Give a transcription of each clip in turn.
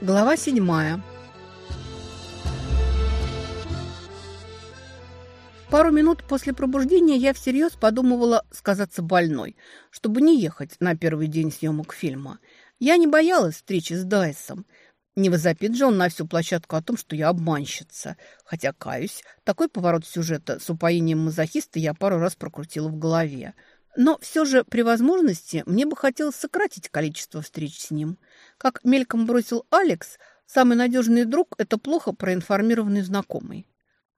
Глава седьмая. Пару минут после пробуждения я всерьез подумывала сказаться больной, чтобы не ехать на первый день съемок фильма. Я не боялась встречи с Дайсом. Не возопит же он на всю площадку о том, что я обманщица. Хотя, каюсь, такой поворот сюжета с упоением мазохиста я пару раз прокрутила в голове. Но все же при возможности мне бы хотелось сократить количество встреч с ним – как мельком бросил Алекс, самый надежный друг – это плохо проинформированный знакомый.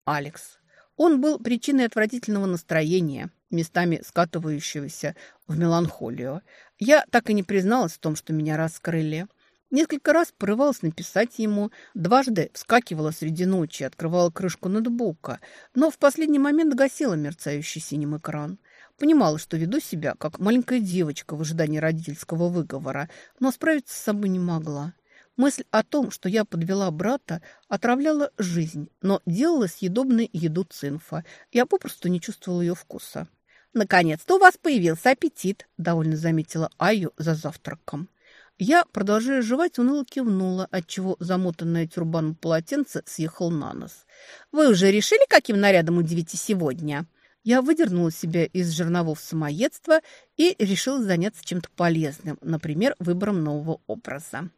Алекс. Он был причиной отвратительного настроения, местами скатывающегося в меланхолию. Я так и не призналась в том, что меня раскрыли. Несколько раз порывалась написать ему, дважды вскакивала среди ночи, открывала крышку ноутбука, но в последний момент гасила мерцающий синим экран. Понимала, что веду себя, как маленькая девочка в ожидании родительского выговора, но справиться с собой не могла. Мысль о том, что я подвела брата, отравляла жизнь, но делала съедобной еду цинфа. Я попросту не чувствовала ее вкуса. «Наконец-то у вас появился аппетит», – довольно заметила Аю за завтраком. Я, продолжая жевать, уныло кивнула, отчего замотанное тюрбаном полотенце съехал на нос. «Вы уже решили, каким нарядом удивите сегодня?» Я выдернула себя из жерновов самоедства и решила заняться чем-то полезным, например, выбором нового образа.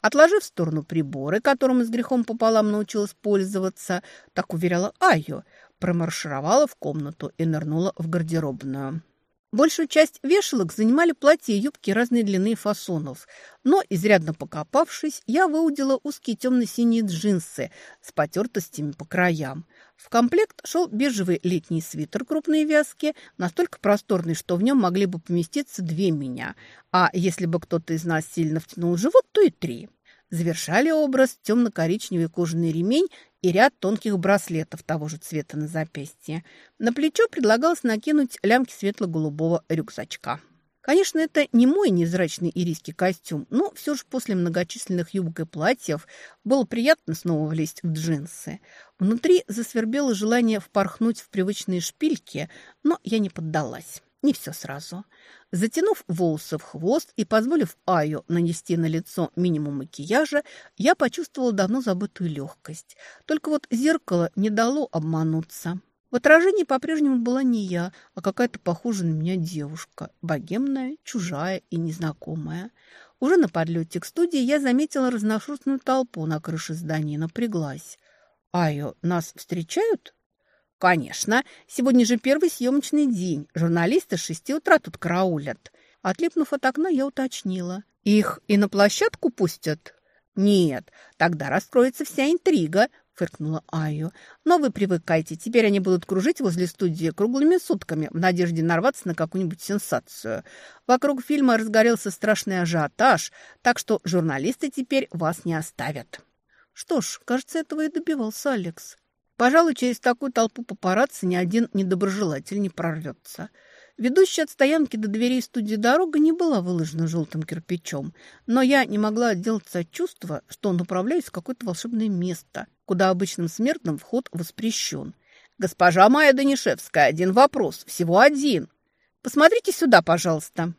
Отложив в сторону приборы, которым с грехом пополам научилась пользоваться, так уверяла Айо, промаршировала в комнату и нырнула в гардеробную. Большую часть вешалок занимали платья и юбки разной длины и фасонов, но, изрядно покопавшись, я выудила узкие темно-синие джинсы с потертостями по краям. В комплект шел бежевый летний свитер крупной вязки, настолько просторный, что в нем могли бы поместиться две меня, а если бы кто-то из нас сильно втянул живот, то и три. Завершали образ темно-коричневый кожаный ремень и ряд тонких браслетов того же цвета на запястье. На плечо предлагалось накинуть лямки светло-голубого рюкзачка. Конечно, это не мой незрачный ирийский костюм, но все же после многочисленных юбок и платьев было приятно снова влезть в джинсы. Внутри засвербело желание впорхнуть в привычные шпильки, но я не поддалась. Не все сразу. Затянув волосы в хвост и позволив Аю нанести на лицо минимум макияжа, я почувствовала давно забытую легкость. Только вот зеркало не дало обмануться. В отражении по-прежнему была не я, а какая-то похожая на меня девушка, богемная, чужая и незнакомая. Уже на подлете к студии я заметила разношерстную толпу на крыше здания и напряглась. «Айо, нас встречают?» «Конечно. Сегодня же первый съемочный день. Журналисты с шести утра тут караулят». Отлипнув от окна, я уточнила. «Их и на площадку пустят?» «Нет, тогда раскроется вся интрига», — фыркнула Айо. «Но вы привыкайте, теперь они будут кружить возле студии круглыми сутками в надежде нарваться на какую-нибудь сенсацию. Вокруг фильма разгорелся страшный ажиотаж, так что журналисты теперь вас не оставят». Что ж, кажется, этого и добивался Алекс. Пожалуй, через такую толпу папарацци ни один недоброжелатель не прорвется. Ведущая от стоянки до дверей студии дорога не была выложена желтым кирпичом, но я не могла отделаться от чувства, что направляюсь в какое-то волшебное место, куда обычным смертным вход воспрещен. «Госпожа Майя Данишевская, один вопрос, всего один. Посмотрите сюда, пожалуйста».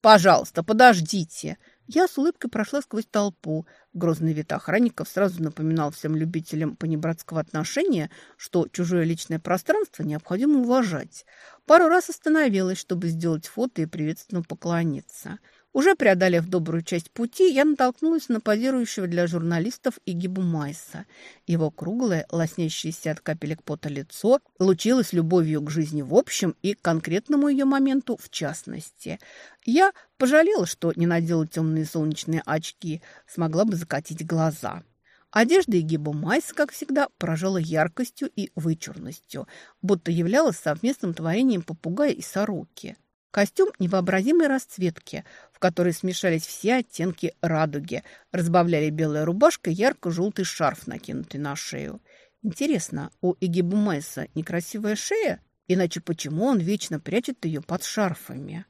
«Пожалуйста, подождите». Я с улыбкой прошла сквозь толпу. Грозный вид охранников сразу напоминал всем любителям понебратского отношения, что чужое личное пространство необходимо уважать. Пару раз остановилась, чтобы сделать фото и приветственно поклониться. Уже преодолев добрую часть пути, я натолкнулась на позирующего для журналистов Игибу Майса. Его круглое, лоснящееся от капелек пота лицо лучилось любовью к жизни в общем и к конкретному ее моменту в частности. Я пожалела, что не надела темные солнечные очки, смогла бы закатить глаза. Одежда Игиба Майса, как всегда, поражала яркостью и вычурностью, будто являлась совместным творением попугая и сороки. Костюм невообразимой расцветки, в которой смешались все оттенки радуги, разбавляли белая рубашка ярко-желтый шарф, накинутый на шею. Интересно, у Игибу Майса некрасивая шея? Иначе почему он вечно прячет ее под шарфами?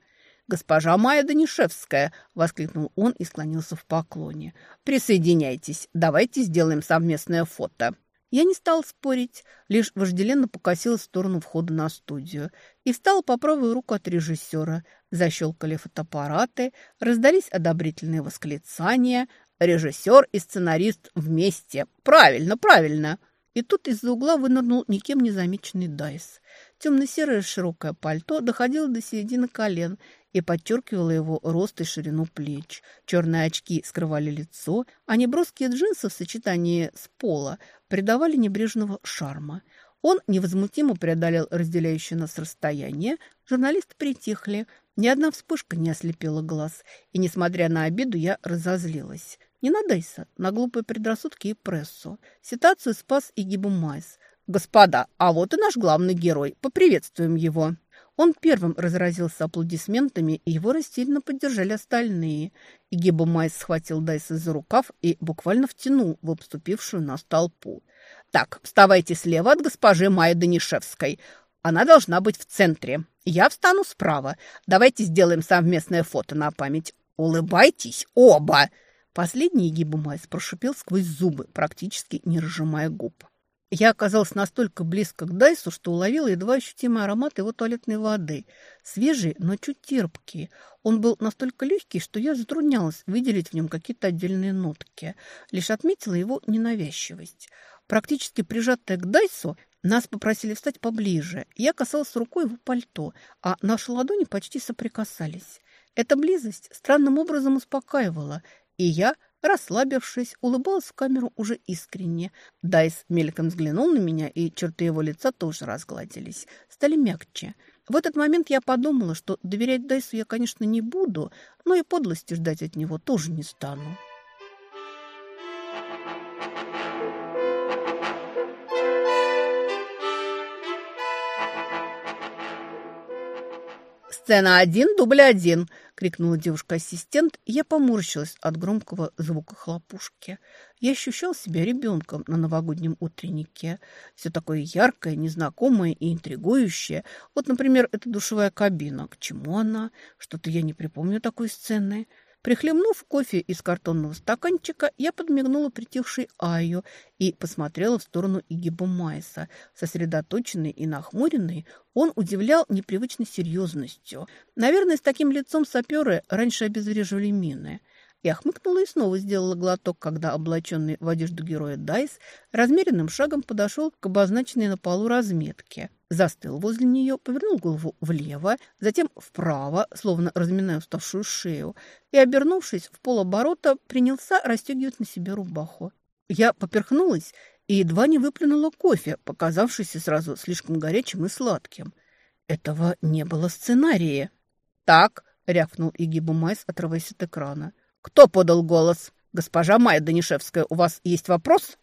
«Госпожа Майя Данишевская!» – воскликнул он и склонился в поклоне. «Присоединяйтесь, давайте сделаем совместное фото». Я не стал спорить, лишь вожделенно покосилась в сторону входа на студию и встала по правую руку от режиссера. Защелкали фотоаппараты, раздались одобрительные восклицания. Режиссер и сценарист вместе. Правильно, правильно. И тут из-за угла вынырнул никем не замеченный Дайс. Темно-серое широкое пальто доходило до середины колен и подчеркивало его рост и ширину плеч. Черные очки скрывали лицо, а неброские джинсы в сочетании с пола придавали небрежного шарма. Он невозмутимо преодолел разделяющее нас расстояние. Журналисты притихли. Ни одна вспышка не ослепила глаз. И, несмотря на обиду, я разозлилась. Не на Дейса, на глупые предрассудки и прессу. Ситуацию спас и Гибу Майс. «Господа, а вот и наш главный герой. Поприветствуем его». Он первым разразился аплодисментами, и его растерянно поддержали остальные. И Майс схватил Дайса за рукав и буквально втянул в обступившую нас толпу. «Так, вставайте слева от госпожи Майи Данишевской. Она должна быть в центре. Я встану справа. Давайте сделаем совместное фото на память. Улыбайтесь оба!» Последнее Игибо Майс прошипел сквозь зубы, практически не разжимая губ. Я оказалась настолько близко к Дайсу, что уловила едва ощутимый аромат его туалетной воды. Свежий, но чуть терпкий. Он был настолько легкий, что я затруднялась выделить в нем какие-то отдельные нотки. Лишь отметила его ненавязчивость. Практически прижатая к Дайсу, нас попросили встать поближе. Я касалась рукой его пальто, а наши ладони почти соприкасались. Эта близость странным образом успокаивала, и я – Расслабившись, улыбалась в камеру уже искренне. Дайс мельком взглянул на меня, и черты его лица тоже разгладились, стали мягче. В этот момент я подумала, что доверять Дайсу я, конечно, не буду, но и подлости ждать от него тоже не стану. «Сцена один, дубль один!» — крикнула девушка-ассистент, я поморщилась от громкого звука хлопушки. Я ощущал себя ребенком на новогоднем утреннике. Все такое яркое, незнакомое и интригующее. Вот, например, эта душевая кабина. К чему она? Что-то я не припомню такой сцены. Прихлебнув кофе из картонного стаканчика, я подмигнула притихшей Айо и посмотрела в сторону Игиба Майса. Сосредоточенный и нахмуренный, он удивлял непривычной серьезностью. Наверное, с таким лицом саперы раньше обезвреживали мины. Я хмыкнула и снова сделала глоток, когда облаченный в одежду героя Дайс размеренным шагом подошел к обозначенной на полу разметке застыл возле нее, повернул голову влево, затем вправо, словно разминая уставшую шею, и, обернувшись в полоборота, принялся расстегивать на себе рубаху. Я поперхнулась и едва не выплюнула кофе, показавшийся сразу слишком горячим и сладким. Этого не было сценария. «Так», — рявкнул Игиба Майс, отрываясь от экрана. «Кто подал голос? Госпожа Майя Данишевская, у вас есть вопрос?»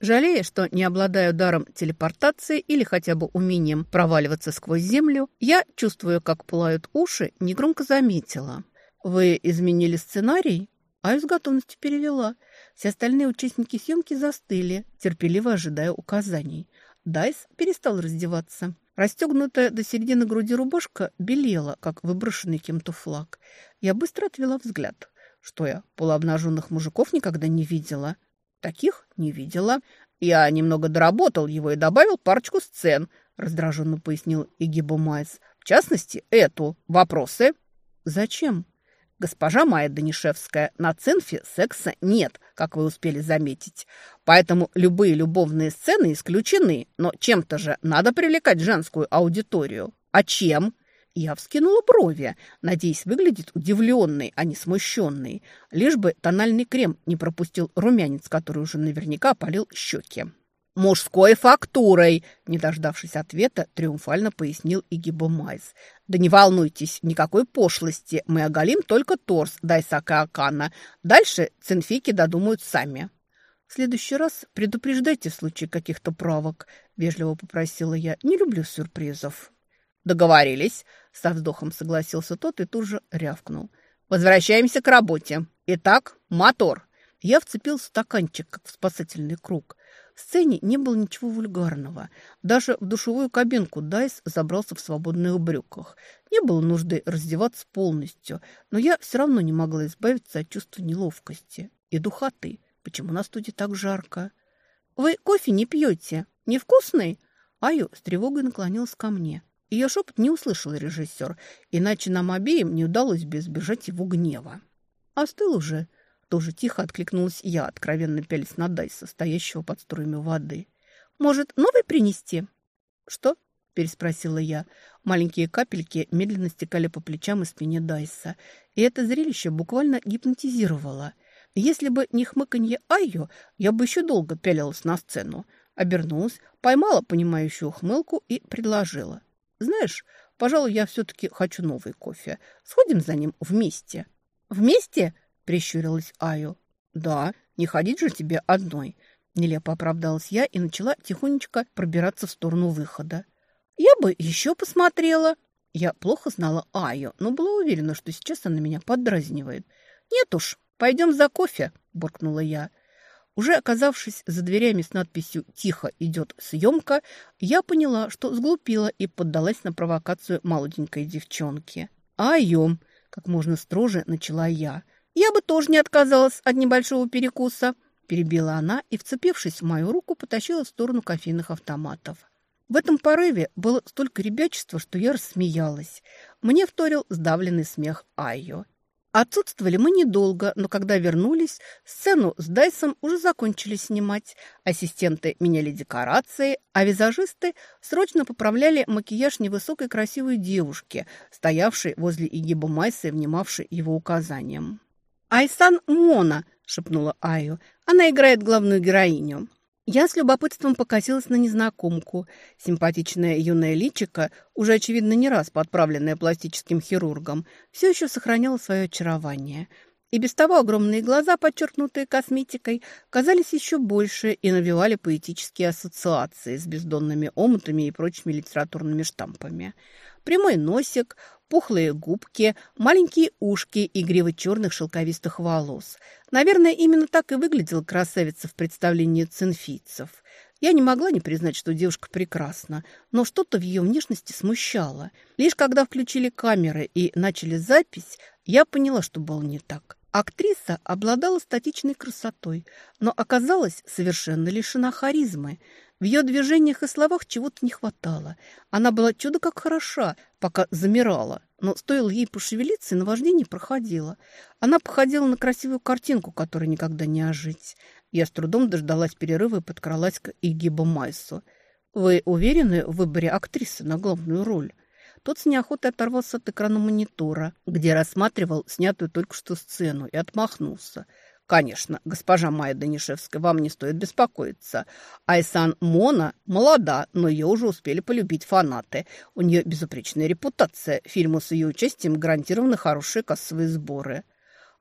Жалея, что не обладаю даром телепортации или хотя бы умением проваливаться сквозь землю, я, чувствуя, как пылают уши, негромко заметила. «Вы изменили сценарий?» Я с готовностью перевела. Все остальные участники съемки застыли, терпеливо ожидая указаний. Дайс перестал раздеваться. Расстегнутая до середины груди рубашка белела, как выброшенный кем-то флаг. Я быстро отвела взгляд. Что я, полуобнаженных мужиков никогда не видела?» Таких не видела. Я немного доработал его и добавил парочку сцен, раздраженно пояснил Игибо Майс. В частности, эту. Вопросы? Зачем? Госпожа Майя Данишевская, на цинфе секса нет, как вы успели заметить. Поэтому любые любовные сцены исключены, но чем-то же надо привлекать женскую аудиторию. А чем? Я вскинула брови, надеясь выглядеть удивленной, а не смущенной. Лишь бы тональный крем не пропустил румянец, который уже наверняка опалил щеки. «Мужской фактурой!» Не дождавшись ответа, триумфально пояснил Игиба Майс. «Да не волнуйтесь, никакой пошлости. Мы оголим только торс Дайсака Акана. Дальше цинфики додумают сами». «В следующий раз предупреждайте в случае каких-то правок», – вежливо попросила я. «Не люблю сюрпризов». «Договорились», — со вздохом согласился тот и тут же рявкнул. «Возвращаемся к работе. Итак, мотор». Я вцепил стаканчик, как в спасательный круг. В сцене не было ничего вульгарного. Даже в душевую кабинку Дайс забрался в свободных брюках. Не было нужды раздеваться полностью, но я все равно не могла избавиться от чувства неловкости и духоты. Почему на студии так жарко? вы кофе не пьете? Невкусный?» Аю с тревогой наклонилась ко мне. Ее шепот не услышал режиссер, иначе нам обеим не удалось бы избежать его гнева. «Остыл уже», — тоже тихо откликнулась я, откровенно пялись на Дайса, стоящего под струями воды. «Может, новый принести?» «Что?» – переспросила я. Маленькие капельки медленно стекали по плечам и спине Дайса. И это зрелище буквально гипнотизировало. Если бы не хмыканье Айо, я бы еще долго пялилась на сцену. Обернулась, поймала понимающую ухмылку и предложила. «Знаешь, пожалуй, я все-таки хочу новый кофе. Сходим за ним вместе». «Вместе?» – прищурилась Айо. «Да, не ходить же тебе одной». Нелепо оправдалась я и начала тихонечко пробираться в сторону выхода. Я бы еще посмотрела. Я плохо знала Аю, но была уверена, что сейчас она меня поддразнивает. Нет уж, пойдем за кофе, буркнула я. Уже оказавшись за дверями с надписью «Тихо идет съемка», я поняла, что сглупила и поддалась на провокацию молоденькой девчонки. «Айо!» – как можно строже начала я. «Я бы тоже не отказалась от небольшого перекуса», – перебила она и, вцепившись в мою руку, потащила в сторону кофейных автоматов. В этом порыве было столько ребячества, что я рассмеялась. Мне вторил сдавленный смех Айо. Отсутствовали мы недолго, но когда вернулись, сцену с Дайсом уже закончили снимать. Ассистенты меняли декорации, а визажисты срочно поправляли макияж невысокой красивой девушки, стоявшей возле Игиба Майса и внимавшей его указаниям. «Айсан Мона!» – шепнула Айо. «Она играет главную героиню». Я с любопытством покосилась на незнакомку. Симпатичная юная личика, уже, очевидно, не раз подправленная пластическим хирургом, все еще сохраняла свое очарование. И без того огромные глаза, подчеркнутые косметикой, казались еще больше и навевали поэтические ассоциации с бездонными омутами и прочими литературными штампами. Прямой носик, пухлые губки, маленькие ушки и гривы черных шелковистых волос. Наверное, именно так и выглядела красавица в представлении цинфийцев. Я не могла не признать, что девушка прекрасна, но что-то в ее внешности смущало. Лишь когда включили камеры и начали запись, я поняла, что было не так. Актриса обладала статичной красотой, но оказалась совершенно лишена харизмы. В ее движениях и словах чего-то не хватало. Она была чудо как хороша, пока замирала, но стоило ей пошевелиться, и наваждение проходило. Она походила на красивую картинку, которой никогда не ожить. Я с трудом дождалась перерыва и подкралась к Игибу Майсу. «Вы уверены в выборе актрисы на главную роль?» Тот с неохотой оторвался от экрана монитора, где рассматривал снятую только что сцену, и отмахнулся – Конечно, госпожа Майя Данишевская, вам не стоит беспокоиться. Айсан Мона молода, но ее уже успели полюбить фанаты. У нее безупречная репутация. Фильму с ее участием гарантированы хорошие кассовые сборы.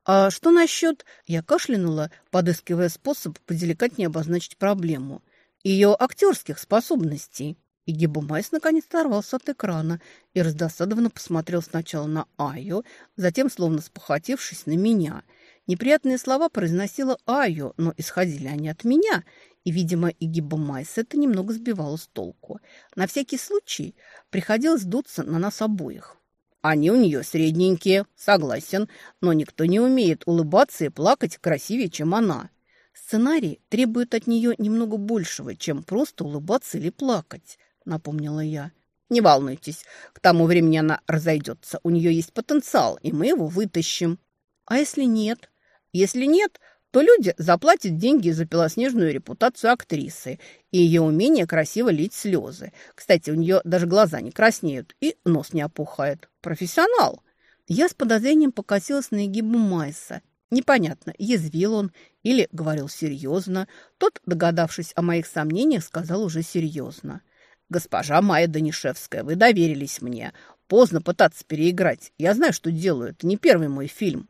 А что насчет... Я кашлянула, подыскивая способ поделикатнее обозначить проблему. Ее актерских способностей. И Гибумайс наконец оторвался от экрана и раздосадованно посмотрел сначала на Айо, затем, словно спохватившись, на меня – Неприятные слова произносила Айо, но исходили они от меня, и, видимо, и Гибба Майс это немного сбивало с толку. На всякий случай приходилось дуться на нас обоих. Они у нее средненькие, согласен, но никто не умеет улыбаться и плакать красивее, чем она. Сценарий требует от нее немного большего, чем просто улыбаться или плакать, напомнила я. Не волнуйтесь, к тому времени она разойдется. У нее есть потенциал, и мы его вытащим. А если нет? Если нет, то люди заплатят деньги за белоснежную репутацию актрисы и ее умение красиво лить слезы. Кстати, у нее даже глаза не краснеют и нос не опухает. Профессионал. Я с подозрением покосилась на Егибу Майса. Непонятно, язвил он или говорил серьезно. Тот, догадавшись о моих сомнениях, сказал уже серьезно. «Госпожа Майя Данишевская, вы доверились мне. Поздно пытаться переиграть. Я знаю, что делаю. Это не первый мой фильм».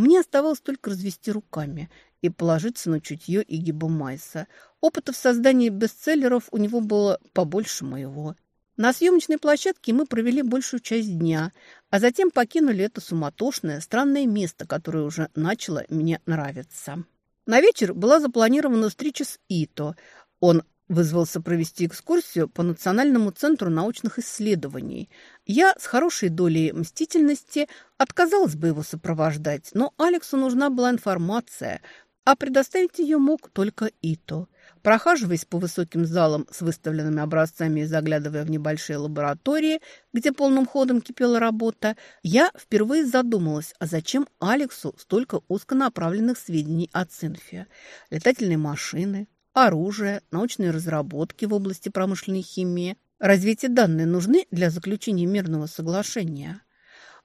Мне оставалось только развести руками и положиться на чутье Игиба Майса. Опыта в создании бестселлеров у него было побольше моего. На съемочной площадке мы провели большую часть дня, а затем покинули это суматошное, странное место, которое уже начало мне нравиться. На вечер была запланирована встреча с Ито. Он вызвался провести экскурсию по Национальному центру научных исследований. Я с хорошей долей мстительности отказалась бы его сопровождать, но Алексу нужна была информация, а предоставить ее мог только Ито. Прохаживаясь по высоким залам с выставленными образцами и заглядывая в небольшие лаборатории, где полным ходом кипела работа, я впервые задумалась, а зачем Алексу столько узконаправленных сведений о Цинфе? Летательные машины, оружие, научные разработки в области промышленной химии. Разве эти данные нужны для заключения мирного соглашения?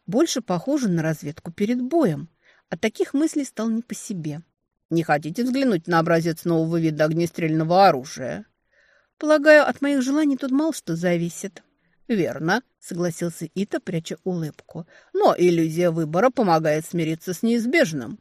Больше похоже на разведку перед боем. От таких мыслей стал не по себе. Не хотите взглянуть на образец нового вида огнестрельного оружия? Полагаю, от моих желаний тут мало что зависит. Верно, согласился Ита, пряча улыбку. Но иллюзия выбора помогает смириться с неизбежным.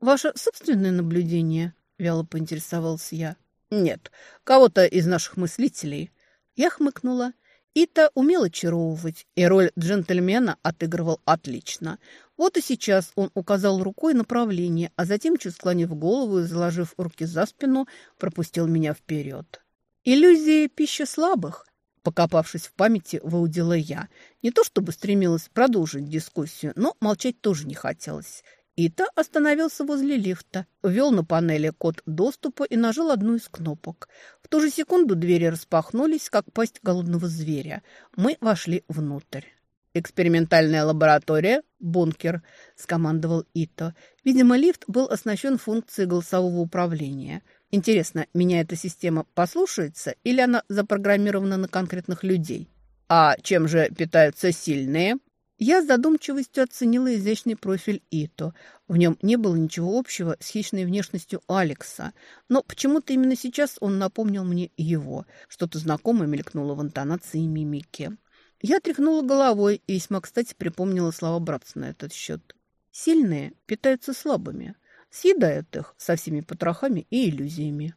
Ваше собственное наблюдение, вяло поинтересовался я. Нет, кого-то из наших мыслителей. Я хмыкнула. Ита умел очаровывать, и роль джентльмена отыгрывал отлично. Вот и сейчас он указал рукой направление, а затем, чуть склонив голову и заложив руки за спину, пропустил меня вперед. «Иллюзии – пища слабых», – покопавшись в памяти, выудила я. Не то чтобы стремилась продолжить дискуссию, но молчать тоже не хотелось. Ита остановился возле лифта, ввел на панели код доступа и нажал одну из кнопок. В ту же секунду двери распахнулись, как пасть голодного зверя. Мы вошли внутрь. «Экспериментальная лаборатория, бункер», – скомандовал Ито. Видимо, лифт был оснащен функцией голосового управления. Интересно, меня эта система послушается или она запрограммирована на конкретных людей? «А чем же питаются сильные?» Я с задумчивостью оценила изящный профиль Ито. В нем не было ничего общего с хищной внешностью Алекса, но почему-то именно сейчас он напомнил мне его. Что-то знакомое мелькнуло в интонации и мимике. Я тряхнула головой и весьма кстати припомнила слова братца на этот счет. Сильные питаются слабыми, съедают их со всеми потрохами и иллюзиями.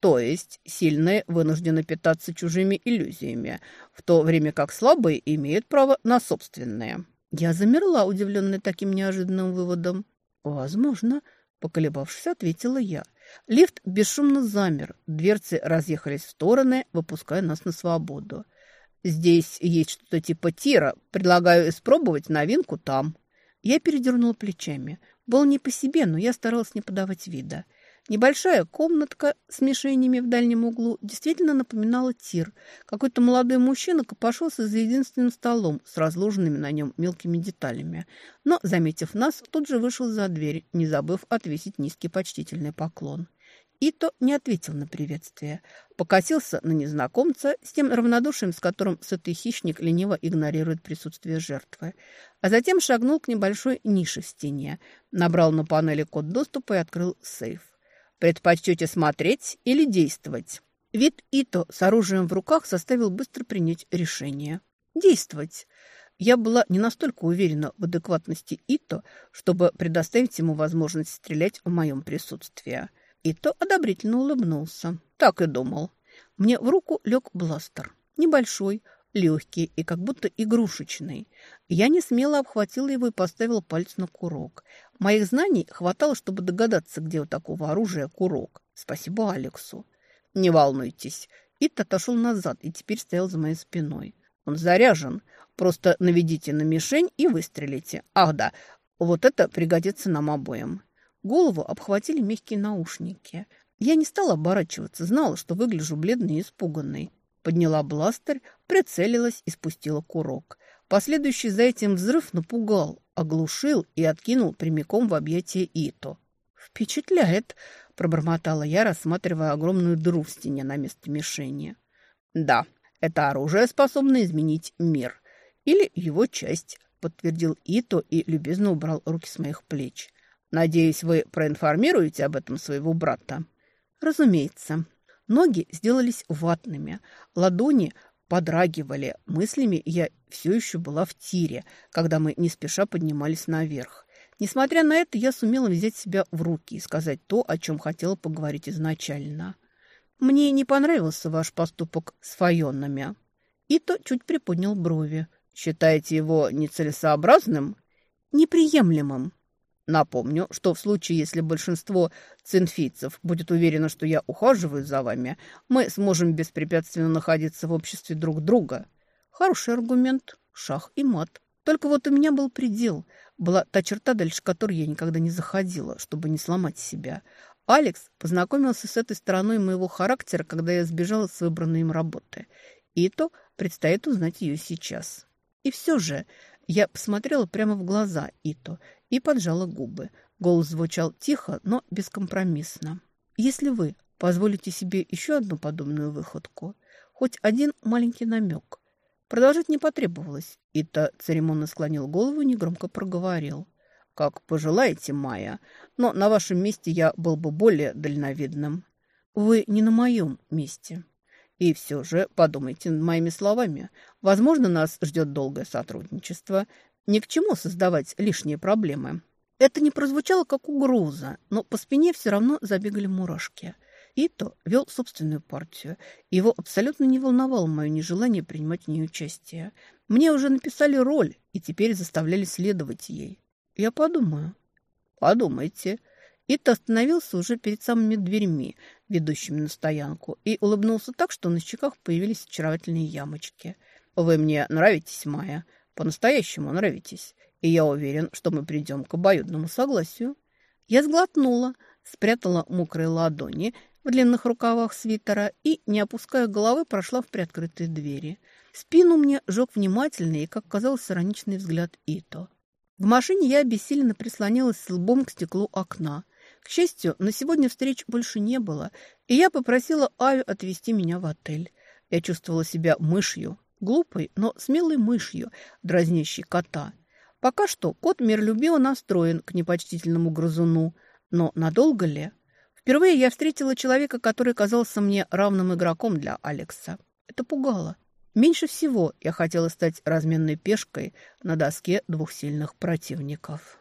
То есть сильные вынуждены питаться чужими иллюзиями, в то время как слабые имеют право на собственные. Я замерла, удивленная таким неожиданным выводом. «Возможно», — поколебавшись, ответила я. Лифт бесшумно замер, дверцы разъехались в стороны, выпуская нас на свободу. «Здесь есть что-то типа тира. Предлагаю испробовать новинку там». Я передернула плечами. Был не по себе, но я старалась не подавать вида. Небольшая комнатка с мишенями в дальнем углу действительно напоминала тир. Какой-то молодой мужчина копошился за единственным столом с разложенными на нем мелкими деталями. Но, заметив нас, тут же вышел за дверь, не забыв отвесить низкий почтительный поклон. Ито не ответил на приветствие. Покосился на незнакомца с тем равнодушием, с которым сытый хищник лениво игнорирует присутствие жертвы. А затем шагнул к небольшой нише в стене, набрал на панели код доступа и открыл сейф. «Предпочтете смотреть или действовать?» Вид Ито с оружием в руках заставил быстро принять решение. «Действовать!» Я была не настолько уверена в адекватности Ито, чтобы предоставить ему возможность стрелять в моем присутствии. И то одобрительно улыбнулся. Так и думал. Мне в руку лег бластер. Небольшой, легкий и как будто игрушечный. Я не смело обхватила его и поставила палец на курок. Моих знаний хватало, чтобы догадаться, где у такого оружия курок. Спасибо Алексу. Не волнуйтесь. Ит отошел назад и теперь стоял за моей спиной. Он заряжен. Просто наведите на мишень и выстрелите. Ах да, вот это пригодится нам обоим. Голову обхватили мягкие наушники. Я не стала оборачиваться, знала, что выгляжу бледной и испуганной. Подняла бластер, прицелилась и спустила курок. Последующий за этим взрыв напугал, оглушил и откинул прямиком в объятия Ито. «Впечатляет!» – пробормотала я, рассматривая огромную дыру в стене на месте мишени. «Да, это оружие способно изменить мир. Или его часть», – подтвердил Ито и любезно убрал руки с моих плеч. Надеюсь, вы проинформируете об этом своего брата?» «Разумеется». Ноги сделались ватными, ладони подрагивали. Мыслями я все еще была в тире, когда мы не спеша поднимались наверх. Несмотря на это, я сумела взять себя в руки и сказать то, о чем хотела поговорить изначально. «Мне не понравился ваш поступок с Файонами». И то чуть приподнял брови. «Считаете его нецелесообразным?» «Неприемлемым». Напомню, что в случае, если большинство цинфийцев будет уверено, что я ухаживаю за вами, мы сможем беспрепятственно находиться в обществе друг друга. Хороший аргумент. Шах и мат. Только вот у меня был предел. Была та черта, дальше которой я никогда не заходила, чтобы не сломать себя. Алекс познакомился с этой стороной моего характера, когда я сбежала с выбранной им работы. И то предстоит узнать ее сейчас. И все же я посмотрела прямо в глаза Ито и поджала губы. Голос звучал тихо, но бескомпромиссно. «Если вы позволите себе еще одну подобную выходку, хоть один маленький намек». Продолжать не потребовалось. Ито церемонно склонил голову и негромко проговорил. «Как пожелаете, Майя, но на вашем месте я был бы более дальновидным». «Вы не на моем месте». «И все же подумайте над моими словами. Возможно, нас ждет долгое сотрудничество. Ни к чему создавать лишние проблемы». Это не прозвучало как угроза, но по спине все равно забегали мурашки. Ито вел собственную партию. Его абсолютно не волновало мое нежелание принимать в ней участие. Мне уже написали роль и теперь заставляли следовать ей. Я подумаю. Подумайте. Итто остановился уже перед самыми дверьми, ведущими на стоянку, и улыбнулся так, что на щеках появились очаровательные ямочки. «Вы мне нравитесь, Майя. По-настоящему нравитесь. И я уверен, что мы придем к обоюдному согласию». Я сглотнула, спрятала мокрые ладони в длинных рукавах свитера и, не опуская головы, прошла в приоткрытые двери. Спину мне жег внимательный и, как казалось, ироничный взгляд Ито. В машине я обессиленно прислонилась лбом к стеклу окна. К счастью, на сегодня встреч больше не было, и я попросила Аю отвезти меня в отель. Я чувствовала себя мышью, глупой, но смелой мышью, дразнящей кота. Пока что кот миролюбиво настроен к непочтительному грызуну, но надолго ли? Впервые я встретила человека, который казался мне равным игроком для Алекса. Это пугало. Меньше всего я хотела стать разменной пешкой на доске двух сильных противников.